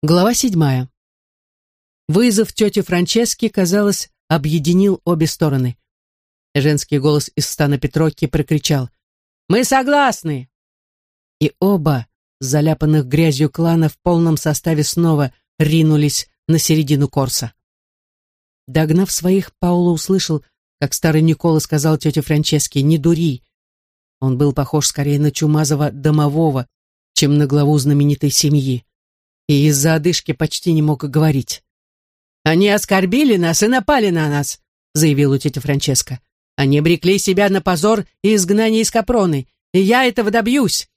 Глава седьмая. Вызов тети Франчески, казалось, объединил обе стороны. Женский голос из стана Петрокки прокричал «Мы согласны!» И оба, заляпанных грязью клана, в полном составе снова ринулись на середину Корса. Догнав своих, Пауло услышал, как старый Никола сказал тете Франческе «Не дури!» Он был похож скорее на чумазого домового, чем на главу знаменитой семьи и из-за одышки почти не мог говорить. «Они оскорбили нас и напали на нас», — заявила тетя Франческа. «Они обрекли себя на позор и изгнание из Капроны, и я этого добьюсь.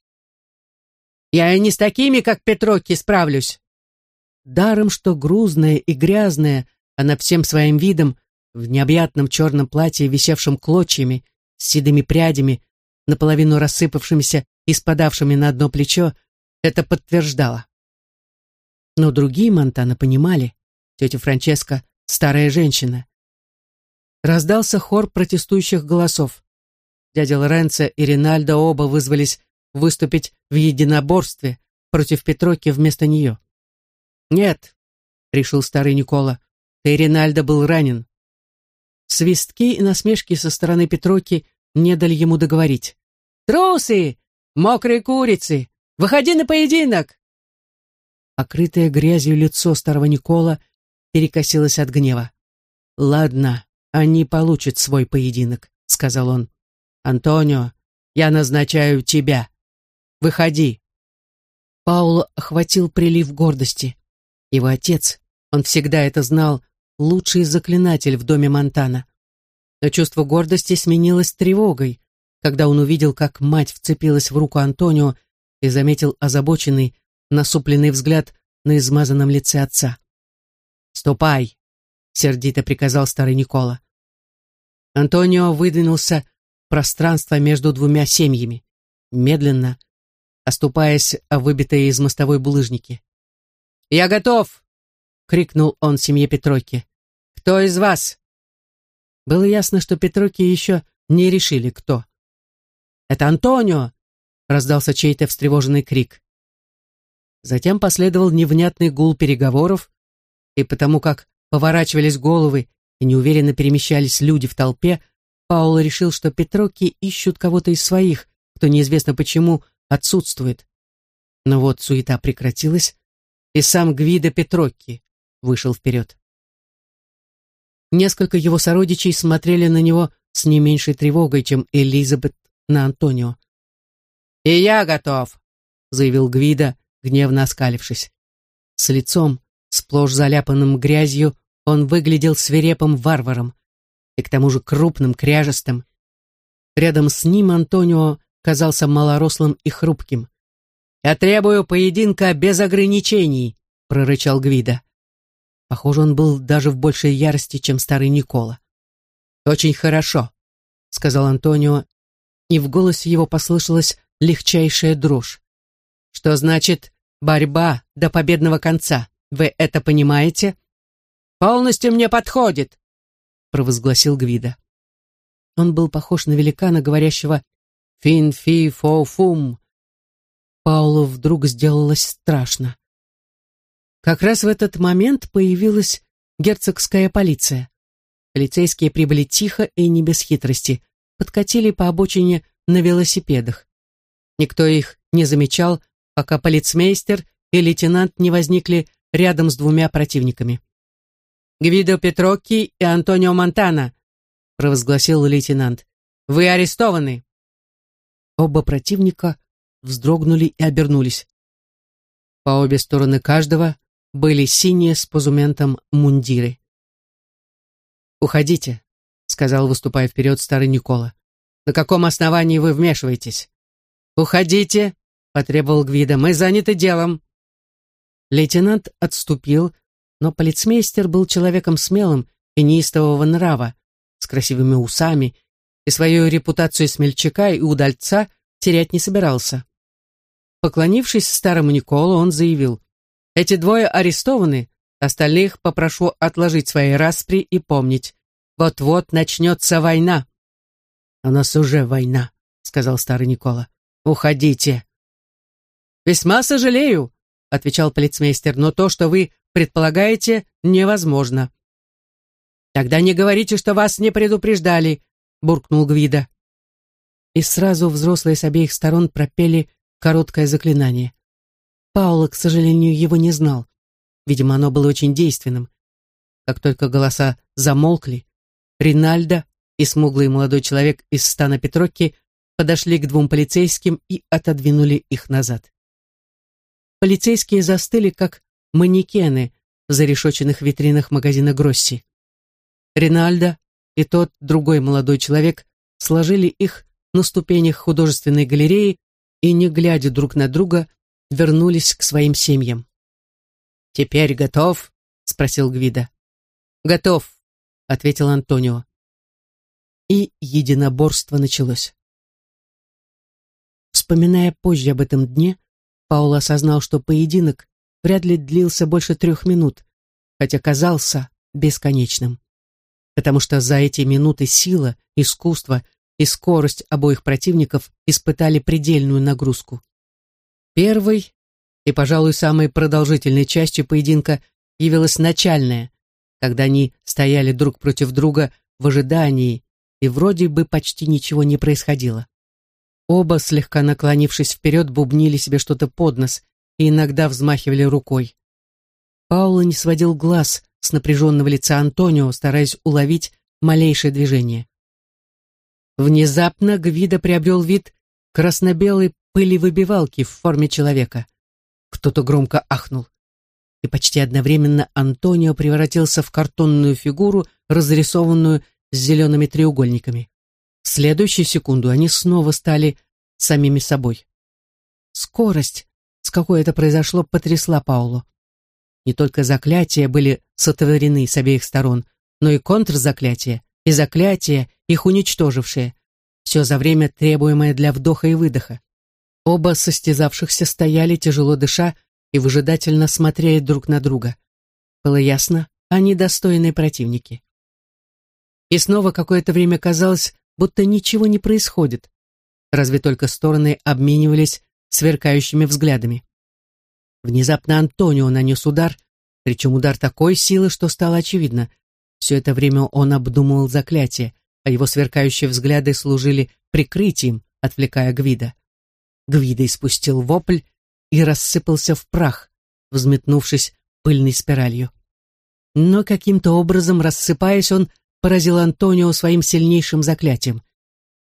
Я и не с такими, как Петроки, справлюсь». Даром, что грузная и грязная, она всем своим видом, в необъятном черном платье, висевшем клочьями, с седыми прядями, наполовину рассыпавшимися и спадавшими на одно плечо, это подтверждала. Но другие Монтана понимали. Тетя Франческа — старая женщина. Раздался хор протестующих голосов. Дядя Лоренцо и Ринальдо оба вызвались выступить в единоборстве против Петроки вместо нее. «Нет», — решил старый Никола, — «ты, Ринальдо, был ранен». Свистки и насмешки со стороны Петроки не дали ему договорить. «Трусы! Мокрые курицы! Выходи на поединок!» Покрытое грязью лицо старого Никола перекосилось от гнева. «Ладно, они получат свой поединок», — сказал он. «Антонио, я назначаю тебя. Выходи». Пауло охватил прилив гордости. Его отец, он всегда это знал, лучший заклинатель в доме Монтана. Но чувство гордости сменилось тревогой, когда он увидел, как мать вцепилась в руку Антонио и заметил озабоченный, насупленный взгляд на измазанном лице отца. «Ступай!» — сердито приказал старый Никола. Антонио выдвинулся в пространство между двумя семьями, медленно, оступаясь о выбитые из мостовой булыжники. «Я готов!» — крикнул он семье Петроки. «Кто из вас?» Было ясно, что Петроки еще не решили, кто. «Это Антонио!» — раздался чей-то встревоженный крик. Затем последовал невнятный гул переговоров, и потому как поворачивались головы и неуверенно перемещались люди в толпе, Пауло решил, что Петроки ищут кого-то из своих, кто неизвестно почему отсутствует. Но вот суета прекратилась, и сам Гвида Петрокки вышел вперед. Несколько его сородичей смотрели на него с не меньшей тревогой, чем Элизабет на Антонио. «И я готов», — заявил Гвида, гневно оскалившись. С лицом, сплошь заляпанным грязью, он выглядел свирепым варваром и к тому же крупным, кряжестым. Рядом с ним Антонио казался малорослым и хрупким. «Я требую поединка без ограничений», — прорычал Гвида. Похоже, он был даже в большей ярости, чем старый Никола. «Очень хорошо», — сказал Антонио, и в голосе его послышалась легчайшая дрожь. «Что значит Борьба до победного конца. Вы это понимаете? Полностью мне подходит, провозгласил Гвида. Он был похож на великана, говорящего «фин фи фо фум». Паулу вдруг сделалось страшно. Как раз в этот момент появилась герцогская полиция. Полицейские прибыли тихо и не без хитрости, подкатили по обочине на велосипедах. Никто их не замечал, пока полицмейстер и лейтенант не возникли рядом с двумя противниками. «Гвидо Петрокки и Антонио Монтана», — провозгласил лейтенант. «Вы арестованы». Оба противника вздрогнули и обернулись. По обе стороны каждого были синие с позументом мундиры. «Уходите», — сказал, выступая вперед старый Никола. «На каком основании вы вмешиваетесь?» «Уходите», потребовал Гвида. «Мы заняты делом». Лейтенант отступил, но полицмейстер был человеком смелым и неистового нрава, с красивыми усами, и свою репутацию смельчака и удальца терять не собирался. Поклонившись старому Николу, он заявил, «Эти двое арестованы, остальных попрошу отложить свои распри и помнить, вот-вот начнется война». «У нас уже война», — сказал старый Никола. «Уходите». «Весьма сожалею», отвечал полицмейстер, но то, что вы предполагаете, невозможно. Тогда не говорите, что вас не предупреждали, буркнул Гвида. И сразу взрослые с обеих сторон пропели короткое заклинание. Пауло, к сожалению, его не знал. Видимо, оно было очень действенным. Как только голоса замолкли, Ринальдо и смуглый молодой человек из стана Петрокки подошли к двум полицейским и отодвинули их назад. Полицейские застыли, как манекены в зарешоченных витринах магазина Гросси. Ринальдо и тот другой молодой человек сложили их на ступенях художественной галереи и, не глядя друг на друга, вернулись к своим семьям. «Теперь готов?» — спросил Гвида. «Готов», — ответил Антонио. И единоборство началось. Вспоминая позже об этом дне, Пауло осознал, что поединок вряд ли длился больше трех минут, хотя казался бесконечным. Потому что за эти минуты сила, искусство и скорость обоих противников испытали предельную нагрузку. Первой и, пожалуй, самой продолжительной частью поединка явилась начальная, когда они стояли друг против друга в ожидании, и вроде бы почти ничего не происходило. Оба, слегка наклонившись вперед, бубнили себе что-то под нос и иногда взмахивали рукой. Пауло не сводил глаз с напряженного лица Антонио, стараясь уловить малейшее движение. Внезапно Гвида приобрел вид красно-белой пылевыбивалки в форме человека. Кто-то громко ахнул. И почти одновременно Антонио превратился в картонную фигуру, разрисованную с зелеными треугольниками. В следующую секунду они снова стали самими собой. Скорость, с какой это произошло, потрясла Паулу. Не только заклятия были сотворены с обеих сторон, но и контрзаклятия, и заклятия, их уничтожившие. Все за время, требуемое для вдоха и выдоха. Оба состязавшихся стояли, тяжело дыша, и выжидательно смотрели друг на друга. Было ясно, они достойные противники. И снова какое-то время казалось, будто ничего не происходит. Разве только стороны обменивались сверкающими взглядами. Внезапно Антонио нанес удар, причем удар такой силы, что стало очевидно. Все это время он обдумывал заклятие, а его сверкающие взгляды служили прикрытием, отвлекая Гвида. Гвида испустил вопль и рассыпался в прах, взметнувшись пыльной спиралью. Но каким-то образом, рассыпаясь, он поразил Антонио своим сильнейшим заклятием.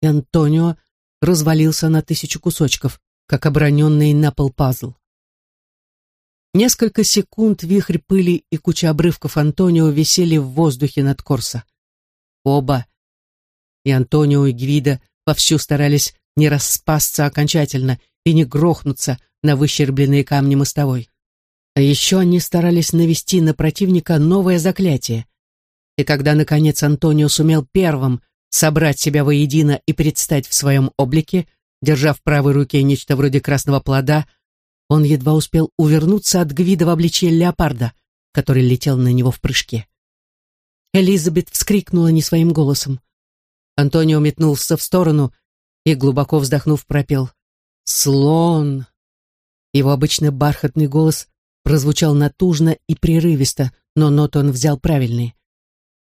И Антонио развалился на тысячу кусочков, как оброненный на пол пазл. Несколько секунд вихрь пыли и куча обрывков Антонио висели в воздухе над Корсо. Оба, и Антонио, и Гвида, вовсю старались не распасться окончательно и не грохнуться на выщербленные камни мостовой. А еще они старались навести на противника новое заклятие, и когда, наконец, Антонио сумел первым собрать себя воедино и предстать в своем облике, держа в правой руке нечто вроде красного плода, он едва успел увернуться от Гвида в обличье леопарда, который летел на него в прыжке. Элизабет вскрикнула не своим голосом. Антонио метнулся в сторону и, глубоко вздохнув, пропел «Слон!». Его обычно бархатный голос прозвучал натужно и прерывисто, но нот он взял правильные.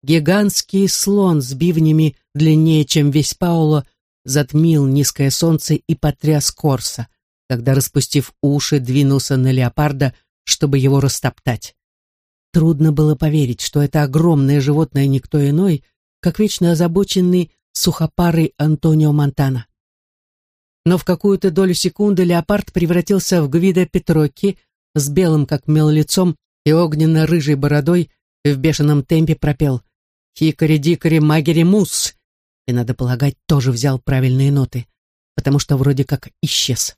Гигантский слон с бивнями длиннее, чем весь Пауло, затмил низкое солнце и потряс Корса, когда, распустив уши, двинулся на леопарда, чтобы его растоптать. Трудно было поверить, что это огромное животное никто иной, как вечно озабоченный сухопарый Антонио Монтана. Но в какую-то долю секунды леопард превратился в Гвида Петрокки с белым, как мел, лицом и огненно-рыжей бородой в бешеном темпе пропел — Хикари-дикари магери-мус. И, надо полагать, тоже взял правильные ноты, потому что вроде как исчез.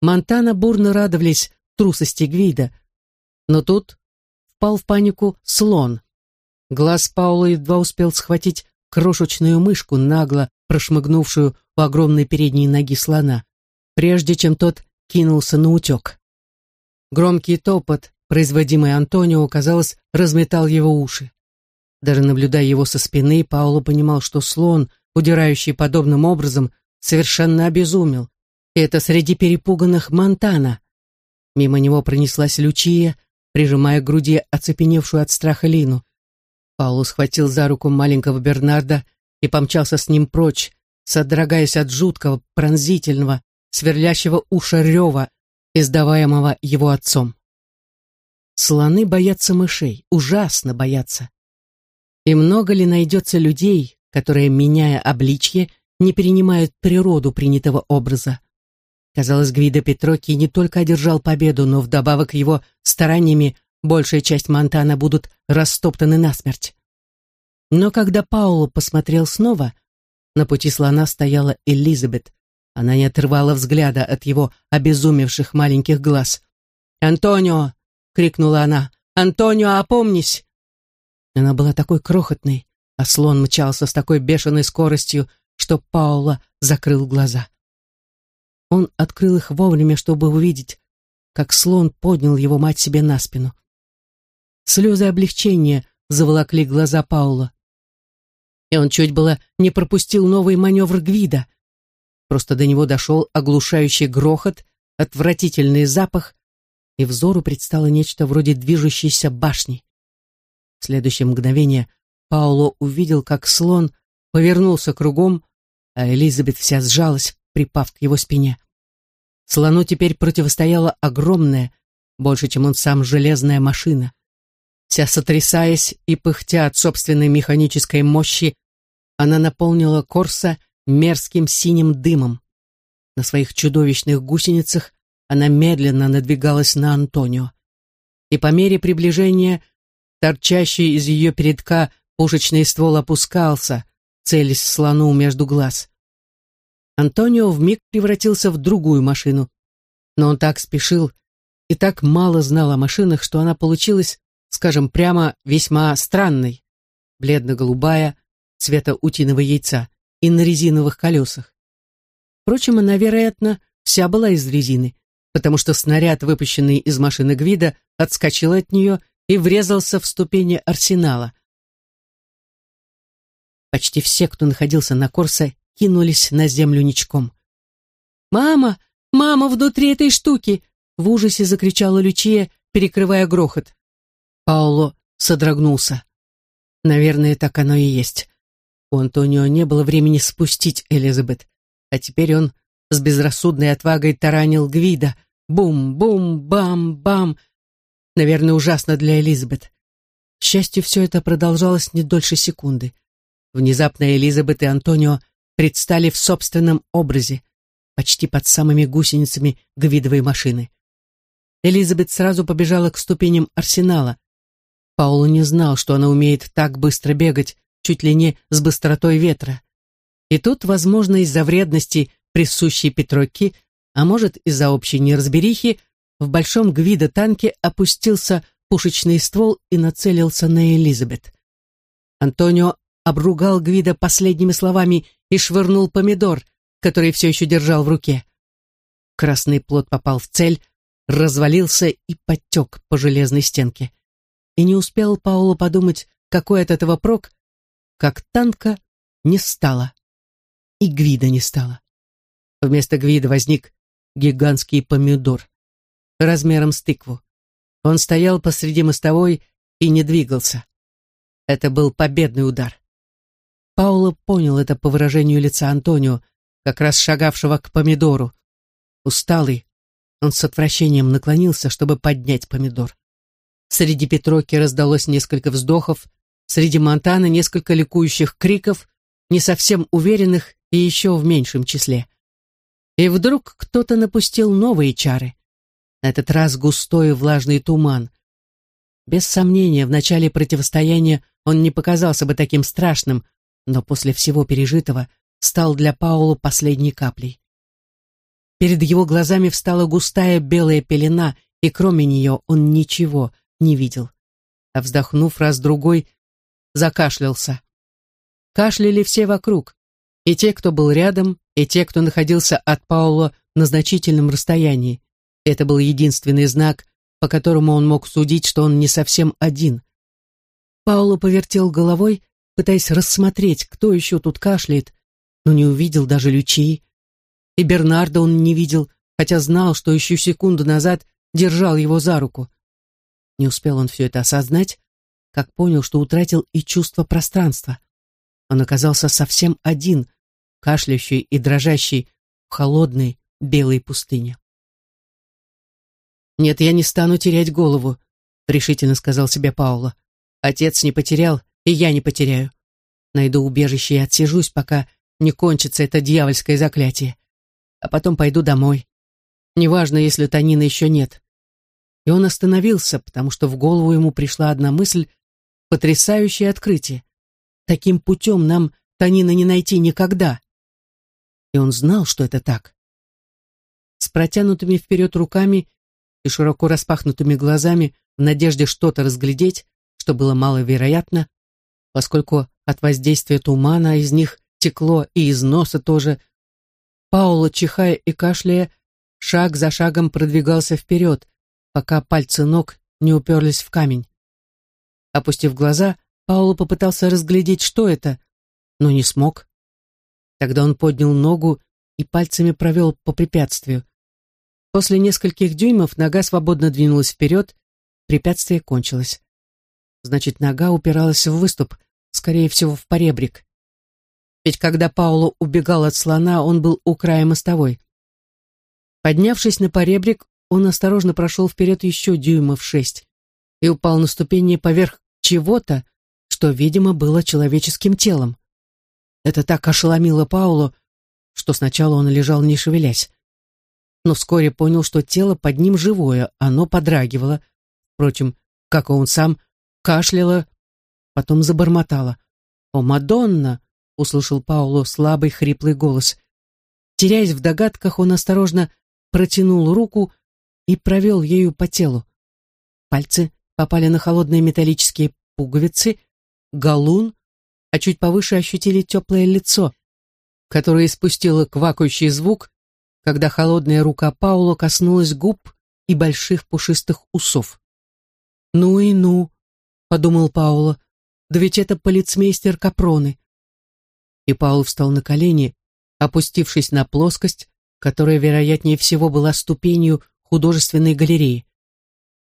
Монтана бурно радовались трусости Гвида, но тут впал в панику слон. Глаз Паула едва успел схватить крошечную мышку, нагло прошмыгнувшую у огромной передней ноги слона, прежде чем тот кинулся на утек. Громкий топот, производимый Антонио, казалось, разметал его уши. Даже наблюдая его со спины, Пауло понимал, что слон, удирающий подобным образом, совершенно обезумел. И это среди перепуганных Монтана. Мимо него пронеслась Лючия, прижимая к груди оцепеневшую от страха Лину. Пауло схватил за руку маленького Бернарда и помчался с ним прочь, содрогаясь от жуткого, пронзительного, сверлящего уши рева, издаваемого его отцом. Слоны боятся мышей, ужасно боятся. И много ли найдется людей, которые, меняя обличье, не перенимают природу принятого образа? Казалось, Гвида Петроки не только одержал победу, но вдобавок его стараниями большая часть Монтана будут растоптаны насмерть. Но когда Пауло посмотрел снова, на пути слона стояла Элизабет. Она не отрывала взгляда от его обезумевших маленьких глаз. «Антонио!» — крикнула она. «Антонио, опомнись!» Она была такой крохотной, а слон мчался с такой бешеной скоростью, что Паула закрыл глаза. Он открыл их вовремя, чтобы увидеть, как слон поднял его мать себе на спину. Слезы облегчения заволокли глаза Паула. И он чуть было не пропустил новый маневр Гвида. Просто до него дошел оглушающий грохот, отвратительный запах, и взору предстало нечто вроде движущейся башни. В следующее мгновение Пауло увидел, как слон повернулся кругом, а Элизабет вся сжалась, припав к его спине. Слону теперь противостояла огромная, больше, чем он сам, железная машина. Вся сотрясаясь и пыхтя от собственной механической мощи, она наполнила Корса мерзким синим дымом. На своих чудовищных гусеницах она медленно надвигалась на Антонио. И по мере приближения торчащий из ее передка пушечный ствол опускался, целясь слону между глаз. Антонио вмиг превратился в другую машину, но он так спешил и так мало знал о машинах, что она получилась скажем прямо, весьма странной, бледно-голубая, цвета утиного яйца, и на резиновых колесах. Впрочем, она, вероятно, вся была из резины, потому что снаряд, выпущенный из машины Гвида, отскочил от нее и врезался в ступени арсенала. Почти все, кто находился на Корсе, кинулись на землю ничком. «Мама! Мама внутри этой штуки!» В ужасе закричала Лючия, перекрывая грохот. Пауло содрогнулся. Наверное, так оно и есть. У Антонио не было времени спустить Элизабет, а теперь он с безрассудной отвагой таранил Гвида. Бум-бум-бам-бам. Наверное, ужасно для Элизабет. К счастью, все это продолжалось не дольше секунды. Внезапно Элизабет и Антонио предстали в собственном образе, почти под самыми гусеницами гвидовой машины. Элизабет сразу побежала к ступеням арсенала, Пауло не знал, что она умеет так быстро бегать, чуть ли не с быстротой ветра. И тут, возможно, из-за вредности, присущей Петроки, а может, из-за общей неразберихи, в большом гвида-танке опустился пушечный ствол и нацелился на Элизабет. Антонио обругал Гвида последними словами и швырнул помидор, который все еще держал в руке. Красный плод попал в цель, развалился и потек по железной стенке и не успел Пауло подумать, какой от этого прок, как танка не стало. И Гвида не стало. Вместо Гвида возник гигантский помидор, размером с тыкву. Он стоял посреди мостовой и не двигался. Это был победный удар. Пауло понял это по выражению лица Антонио, как раз шагавшего к помидору. Усталый, он с отвращением наклонился, чтобы поднять помидор. Среди Петроки раздалось несколько вздохов, среди Монтана несколько ликующих криков, не совсем уверенных и еще в меньшем числе. И вдруг кто-то напустил новые чары. На этот раз густой влажный туман. Без сомнения, в начале противостояния он не показался бы таким страшным, но после всего пережитого стал для Паула последней каплей. Перед его глазами встала густая белая пелена, и кроме нее он ничего, не видел. А вздохнув раз-другой, закашлялся. Кашляли все вокруг, и те, кто был рядом, и те, кто находился от Паула на значительном расстоянии. Это был единственный знак, по которому он мог судить, что он не совсем один. Пауло повертел головой, пытаясь рассмотреть, кто еще тут кашляет, но не увидел даже Лючии. И Бернарда он не видел, хотя знал, что еще секунду назад держал его за руку. Не успел он все это осознать, как понял, что утратил и чувство пространства. Он оказался совсем один, кашляющий и дрожащий в холодной белой пустыне. «Нет, я не стану терять голову», — решительно сказал себе Паула. «Отец не потерял, и я не потеряю. Найду убежище и отсижусь, пока не кончится это дьявольское заклятие. А потом пойду домой. Неважно, если Танина еще нет. И он остановился, потому что в голову ему пришла одна мысль, потрясающее открытие. Таким путем нам Танина не найти никогда. И он знал, что это так. С протянутыми вперед руками и широко распахнутыми глазами в надежде что-то разглядеть, что было маловероятно, поскольку от воздействия тумана из них текло и из носа тоже. Паула, чихая и кашляя, шаг за шагом продвигался вперед, пока пальцы ног не уперлись в камень. Опустив глаза, Паула попытался разглядеть, что это, но не смог. Тогда он поднял ногу и пальцами провел по препятствию. После нескольких дюймов нога свободно двинулась вперед, препятствие кончилось. Значит, нога упиралась в выступ, скорее всего, в поребрик. Ведь когда Пауло убегал от слона, он был у края мостовой. Поднявшись на поребрик, он осторожно прошел вперед еще дюймов шесть и упал на ступени поверх чего-то, что, видимо, было человеческим телом. Это так ошеломило Пауло, что сначала он лежал не шевелясь. Но вскоре понял, что тело под ним живое, оно подрагивало. Впрочем, как и он сам, кашляло, потом забормотало. «О, Мадонна!» — услышал Пауло слабый хриплый голос. Теряясь в догадках, он осторожно протянул руку и провел ею по телу. Пальцы попали на холодные металлические пуговицы, галун, а чуть повыше ощутили теплое лицо, которое испустило квакающий звук, когда холодная рука Паула коснулась губ и больших пушистых усов. «Ну и ну», — подумал Паула, — «да ведь это полицмейстер Капроны». И Паул встал на колени, опустившись на плоскость, которая, вероятнее всего, была ступенью художественной галереи.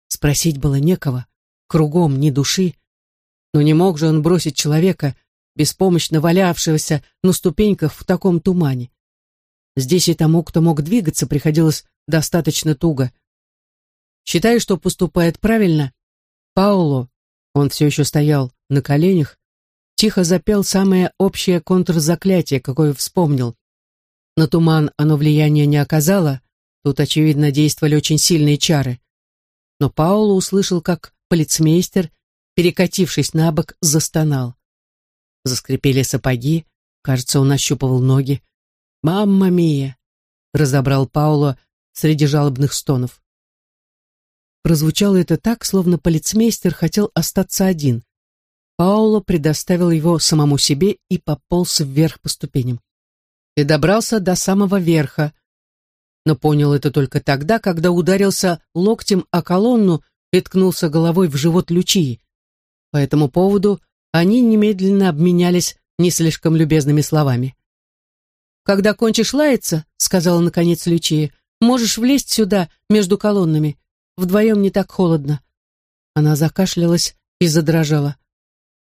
Спросить было некого, кругом ни души, но не мог же он бросить человека, беспомощно валявшегося на ступеньках в таком тумане. Здесь и тому, кто мог двигаться, приходилось достаточно туго. Считая, что поступает правильно, Пауло, он все еще стоял на коленях, тихо запел самое общее контрзаклятие, какое вспомнил. На туман оно влияния не оказало, тут, очевидно, действовали очень сильные чары. Но Пауло услышал, как полицмейстер, перекатившись на бок, застонал. Заскрипели сапоги, кажется, он ощупывал ноги. «Мамма мия!» — разобрал Пауло среди жалобных стонов. Прозвучало это так, словно полицмейстер хотел остаться один. Пауло предоставил его самому себе и пополз вверх по ступеням. И добрался до самого верха, но понял это только тогда, когда ударился локтем о колонну и ткнулся головой в живот Лючии. По этому поводу они немедленно обменялись не слишком любезными словами. «Когда кончишь лаяться, — сказала наконец Лючия, — можешь влезть сюда, между колоннами. Вдвоем не так холодно». Она закашлялась и задрожала.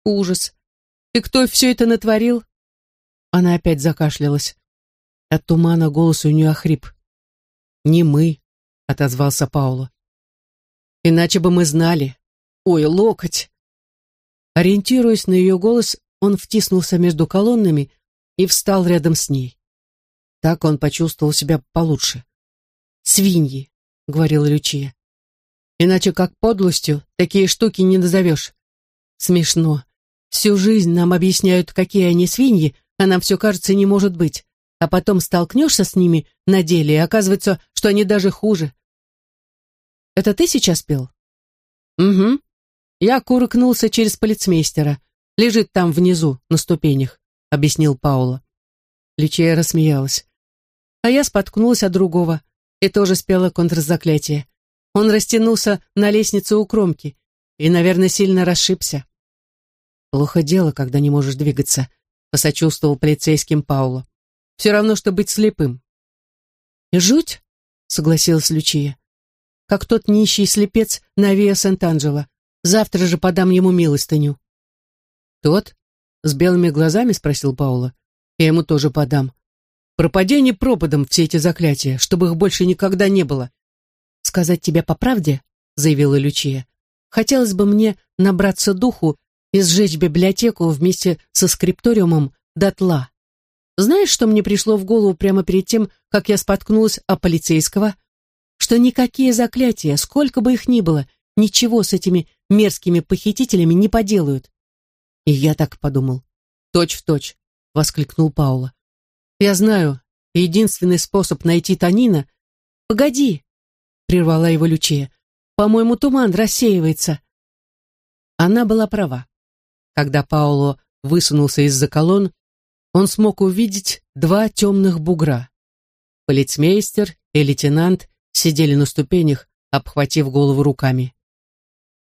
«Ужас! И кто все это натворил?» Она опять закашлялась. От тумана голос у нее охрип. «Не мы», — отозвался Пауло. «Иначе бы мы знали. Ой, локоть!» Ориентируясь на ее голос, он втиснулся между колоннами и встал рядом с ней. Так он почувствовал себя получше. «Свиньи», — говорила Лючия. «Иначе как подлостью такие штуки не назовешь. Смешно. Всю жизнь нам объясняют, какие они свиньи, а нам все кажется не может быть. А потом столкнешься с ними на деле, и оказывается, что они даже хуже». «Это ты сейчас пел?» «Угу», я куркнулся через полицмейстера. Лежит там внизу, на ступенях, объяснил Паула. Личия рассмеялась. А я споткнулась от другого и тоже спела контрзаклятие. Он растянулся на лестнице у кромки и, наверное, сильно расшибся. Плохо дело, когда не можешь двигаться, посочувствовал полицейским Пауло. Все равно, что быть слепым. Жуть, согласилась Лючия. как тот нищий слепец на Виа Сент-Анджело. Завтра же подам ему милостыню». «Тот? С белыми глазами?» — спросил Паула. «Я ему тоже подам. Пропадение пропадом все эти заклятия, чтобы их больше никогда не было». «Сказать тебе по правде?» — заявила Лючия. «Хотелось бы мне набраться духу и сжечь библиотеку вместе со скрипториумом дотла. Знаешь, что мне пришло в голову прямо перед тем, как я споткнулась о полицейского? Что никакие заклятия, сколько бы их ни было, ничего с этими мерзкими похитителями не поделают. И я так подумал. Точь в точь, воскликнул Паула. Я знаю, единственный способ найти Танина... Погоди, прервала его Лючия. По-моему, туман рассеивается. Она была права. Когда Пауло высунулся из-за колонн, он смог увидеть два темных бугра. Полицмейстер и лейтенант сидели на ступенях, обхватив голову руками.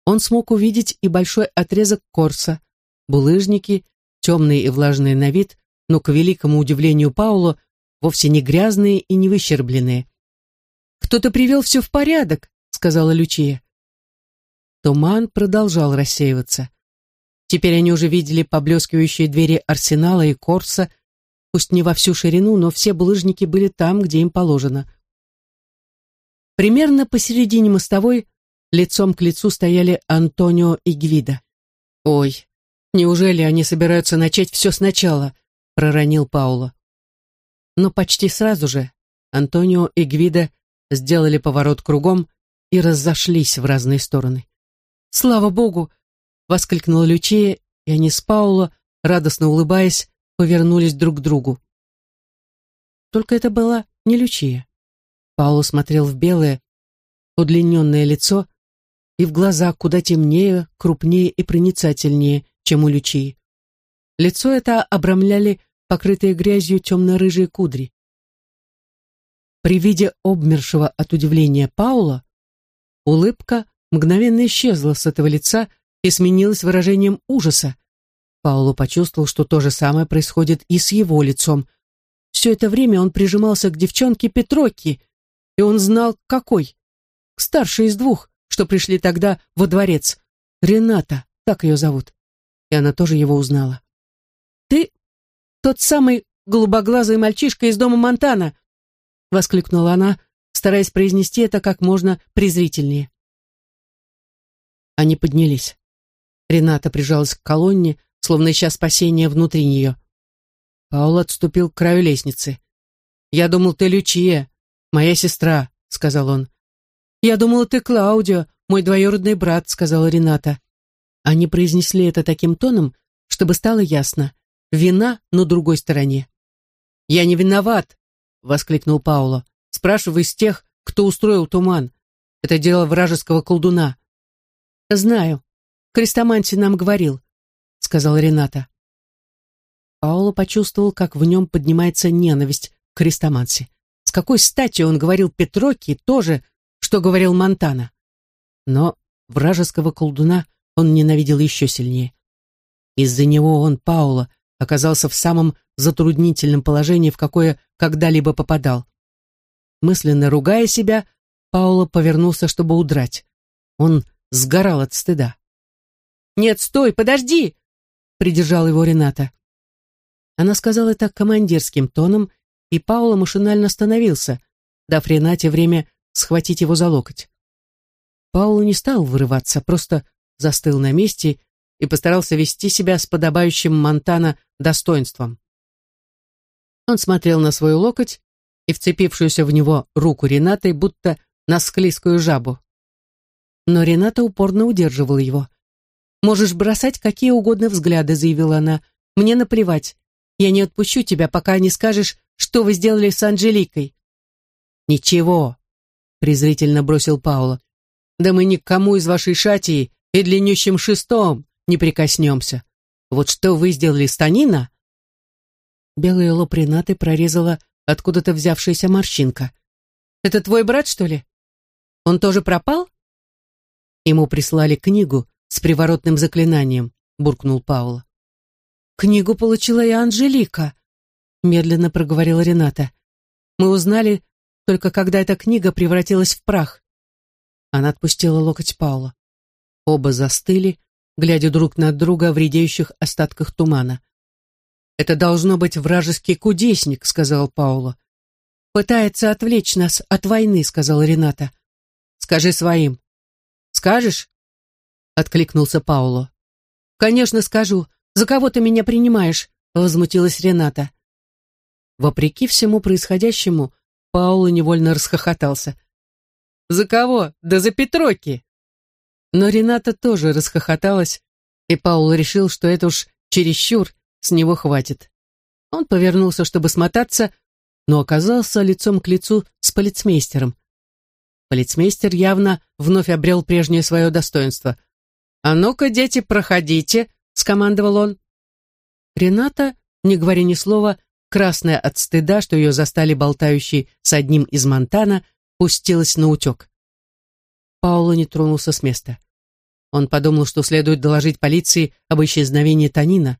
Он смог увидеть и большой отрезок корса, булыжники, темные и влажные на вид, но, к великому удивлению Пауло, вовсе не грязные и не выщербленные. «Кто-то привел все в порядок», — сказала Лючия. Туман продолжал рассеиваться. Теперь они уже видели поблескивающие двери арсенала и корса, пусть не во всю ширину, но все булыжники были там, где им положено. Примерно посередине мостовой лицом к лицу стояли Антонио и Гвида. «Ой, неужели они собираются начать все сначала?» — проронил Пауло. Но почти сразу же Антонио и Гвида сделали поворот кругом и разошлись в разные стороны. «Слава богу!» — воскликнула Лючия, и они с Пауло, радостно улыбаясь, повернулись друг к другу. Только это была не Лючия. Пауло смотрел в белое, удлиненное лицо и в глаза куда темнее, крупнее и проницательнее, чем у Лючии. Лицо это обрамляли покрытые грязью темно-рыжие кудри. При виде обмершего от удивления Паула улыбка мгновенно исчезла с этого лица, и сменилось выражением ужаса. Пауло почувствовал, что то же самое происходит и с его лицом. Все это время он прижимался к девчонке Петрокки, и он знал, какой. К старшей из двух, что пришли тогда во дворец. Рената, так ее зовут. И она тоже его узнала. «Ты тот самый голубоглазый мальчишка из дома Монтана!» воскликнула она, стараясь произнести это как можно презрительнее. Они поднялись. Рената прижалась к колонне, словно ища спасения внутри нее. Паул отступил к краю лестницы. «Я думал, ты Лючия, моя сестра», — сказал он. «Я думала, ты Клаудио, мой двоюродный брат», — сказала Рената. Они произнесли это таким тоном, чтобы стало ясно. Вина на другой стороне. «Я не виноват», — воскликнул Пауло. «Спрашивай с тех, кто устроил туман. Это дело вражеского колдуна». «Знаю», Крестоманти нам говорил», — сказала Рената. Пауло почувствовал, как в нем поднимается ненависть к Крестоманси. С какой стати он говорил Петроки то же, что говорил Монтана? Но вражеского колдуна он ненавидел еще сильнее. Из-за него он, Пауло, оказался в самом затруднительном положении, в какое когда-либо попадал. Мысленно ругая себя, Пауло повернулся, чтобы удрать. Он сгорал от стыда. «Нет, стой, подожди!» — придержал его Рената. Она сказала это командирским тоном, и Паула машинально остановился, дав Ренате время схватить его за локоть. Паула не стал вырываться, просто застыл на месте и постарался вести себя с подобающим Монтана достоинством. Он смотрел на свой локоть и вцепившуюся в него руку Ренаты, будто на склизкую жабу. Но Рената упорно удерживал его. «Можешь бросать какие угодно взгляды», — заявила она. «Мне наплевать. Я не отпущу тебя, пока не скажешь, что вы сделали с Анжеликой». «Ничего», — презрительно бросил Паула. «Да мы никому из вашей шатии и длиннющим шестом не прикоснемся. Вот что вы сделали с Танина?» Белая лоб Ренаты прорезала откуда-то взявшаяся морщинка. «Это твой брат, что ли? Он тоже пропал?» Ему прислали книгу, с приворотным заклинанием», — буркнул Паула. «Книгу получила и Анжелика», — медленно проговорила Рената. «Мы узнали только когда эта книга превратилась в прах. Она отпустила локоть Паула. Оба застыли, глядя друг на друга в редеющих остатках тумана. «Это должно быть вражеский кудесник», — сказал Паула. «Пытается отвлечь нас от войны», — сказала Рената. «Скажи своим». «Скажешь?» — откликнулся Пауло. «Конечно скажу. За кого ты меня принимаешь?» — возмутилась Рената. Вопреки всему происходящему, Пауло невольно расхохотался. «За кого? Да за Петроки!» Но Рената тоже расхохоталась, и Паул решил, что это уж чересчур, с него хватит. Он повернулся, чтобы смотаться, но оказался лицом к лицу с полицмейстером. Полицмейстер явно вновь обрел прежнее свое достоинство. «А ну-ка, дети, проходите!» — скомандовал он. Рената, не говоря ни слова, красная от стыда, что ее застали болтающей с одним из Монтана, пустилась на утек. Пауло не тронулся с места. Он подумал, что следует доложить полиции об исчезновении Танина.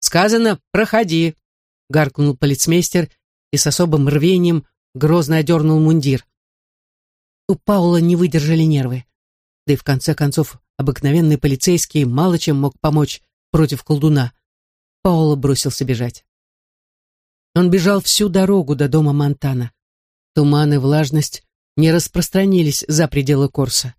«Сказано, проходи!» — гаркнул полицмейстер и с особым рвением грозно одернул мундир. У Паула не выдержали нервы. Да и в конце концов, обыкновенный полицейский мало чем мог помочь против колдуна. Паула бросился бежать. Он бежал всю дорогу до дома Монтана. Туман и влажность не распространились за пределы Корса.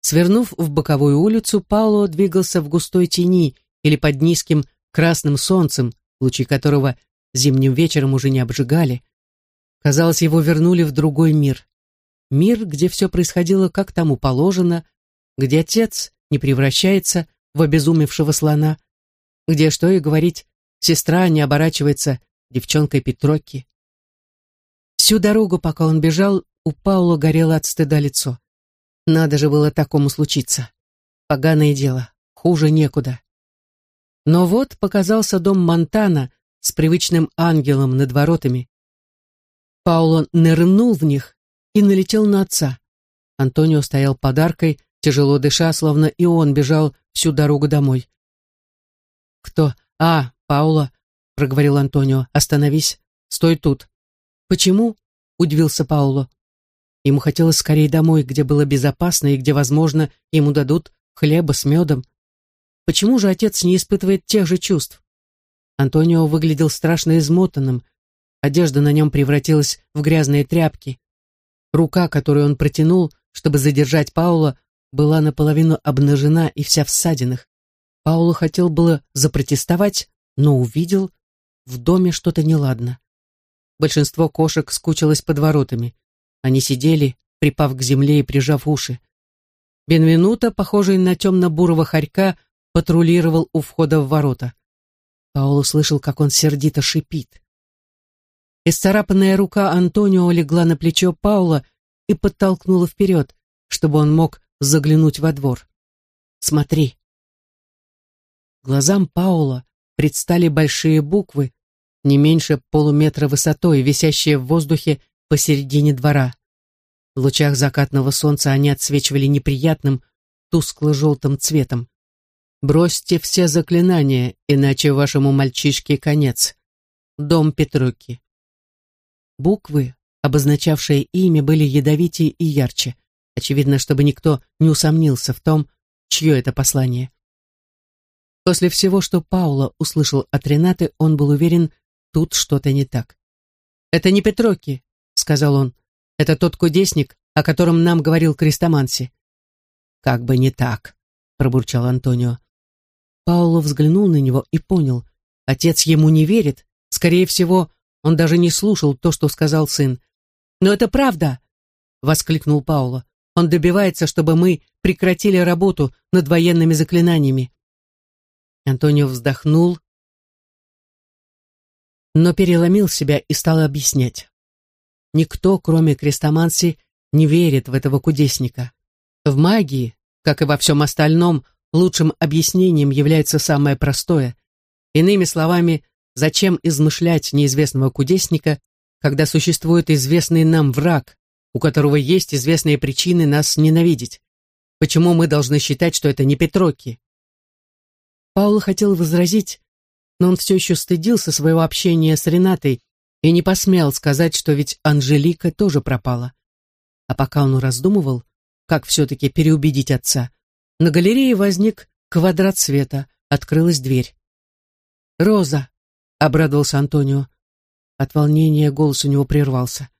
Свернув в боковую улицу, Пауло двигался в густой тени или под низким красным солнцем, лучи которого зимним вечером уже не обжигали. Казалось, его вернули в другой мир. Мир, где все происходило как тому положено, где отец не превращается в обезумевшего слона, где, что и говорить, сестра не оборачивается девчонкой Петроки. Всю дорогу, пока он бежал, у Паула горело от стыда лицо. Надо же было такому случиться. Поганое дело, хуже некуда. Но вот показался дом Монтана с привычным ангелом над воротами. Пауло нырнул в них и налетел на отца. Антонио стоял подаркой, тяжело дыша, словно и он бежал всю дорогу домой. «Кто? А, Паула», — проговорил Антонио, — «остановись, стой тут». «Почему?» — удивился Пауло. Ему хотелось скорее домой, где было безопасно и где, возможно, ему дадут хлеба с медом. Почему же отец не испытывает тех же чувств? Антонио выглядел страшно измотанным. Одежда на нем превратилась в грязные тряпки. Рука, которую он протянул, чтобы задержать Паула, была наполовину обнажена и вся в ссадинах. Пауло хотел было запротестовать, но увидел в доме что-то неладно. Большинство кошек скучилось под воротами. Они сидели, припав к земле и прижав уши. Бенвенуто, похожий на темно-бурого хорька, патрулировал у входа в ворота. Паул услышал, как он сердито шипит. Исцарапанная рука Антонио легла на плечо Паула и подтолкнула вперед, чтобы он мог заглянуть во двор. «Смотри». Глазам Паула предстали большие буквы, не меньше полуметра высотой, висящие в воздухе посередине двора. В лучах закатного солнца они отсвечивали неприятным, тускло-желтым цветом. «Бросьте все заклинания, иначе вашему мальчишке конец. Дом Петруки». Буквы, обозначавшие имя, были ядовитее и ярче. Очевидно, чтобы никто не усомнился в том, чье это послание. После всего, что Паула услышал от Ренаты, он был уверен, тут что-то не так. «Это не Петроки», сказал он. «Это тот кудесник, о котором нам говорил Крестоманси». «Как бы не так», — пробурчал Антонио. Пауло взглянул на него и понял. Отец ему не верит. Скорее всего, он даже не слушал то, что сказал сын. «Но это правда!» — воскликнул Пауло. «Он добивается, чтобы мы прекратили работу над военными заклинаниями». Антонио вздохнул, но переломил себя и стал объяснять. Никто, кроме Крестоманси, не верит в этого кудесника. В магии, как и во всем остальном, лучшим объяснением является самое простое. Иными словами, зачем измышлять неизвестного кудесника, когда существует известный нам враг, у которого есть известные причины нас ненавидеть? Почему мы должны считать, что это не Петроки? Паул хотел возразить, но он все еще стыдился своего общения с Ренатой и не посмел сказать, что ведь Анжелика тоже пропала. А пока он раздумывал, как все-таки переубедить отца. На галерее возник квадрат света, открылась дверь. «Роза!» — обрадовался Антонио. От волнения голос у него прервался.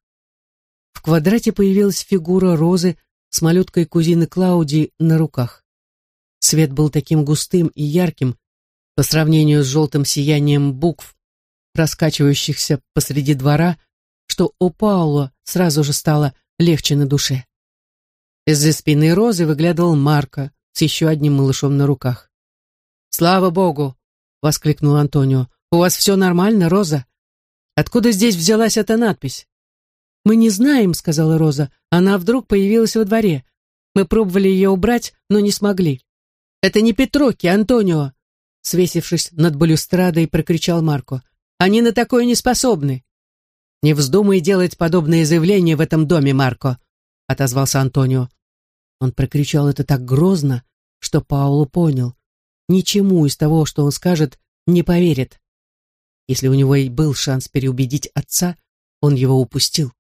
В квадрате появилась фигура Розы с малюткой кузины Клаудии на руках. Свет был таким густым и ярким по сравнению с желтым сиянием букв, раскачивающихся посреди двора, что у Паула сразу же стало легче на душе. Из-за спины Розы выглядывал Марко с еще одним малышом на руках. «Слава Богу!» — воскликнул Антонио. «У вас все нормально, Роза? Откуда здесь взялась эта надпись?» «Мы не знаем», — сказала Роза. «Она вдруг появилась во дворе. Мы пробовали ее убрать, но не смогли». «Это не Петроки, Антонио!» Свесившись над балюстрадой, прокричал Марко. «Они на такое не способны!» «Не вздумай делать подобные заявления в этом доме, Марко!» отозвался Антонио. Он прокричал это так грозно, что Пауло понял. Ничему из того, что он скажет, не поверит. Если у него и был шанс переубедить отца, он его упустил.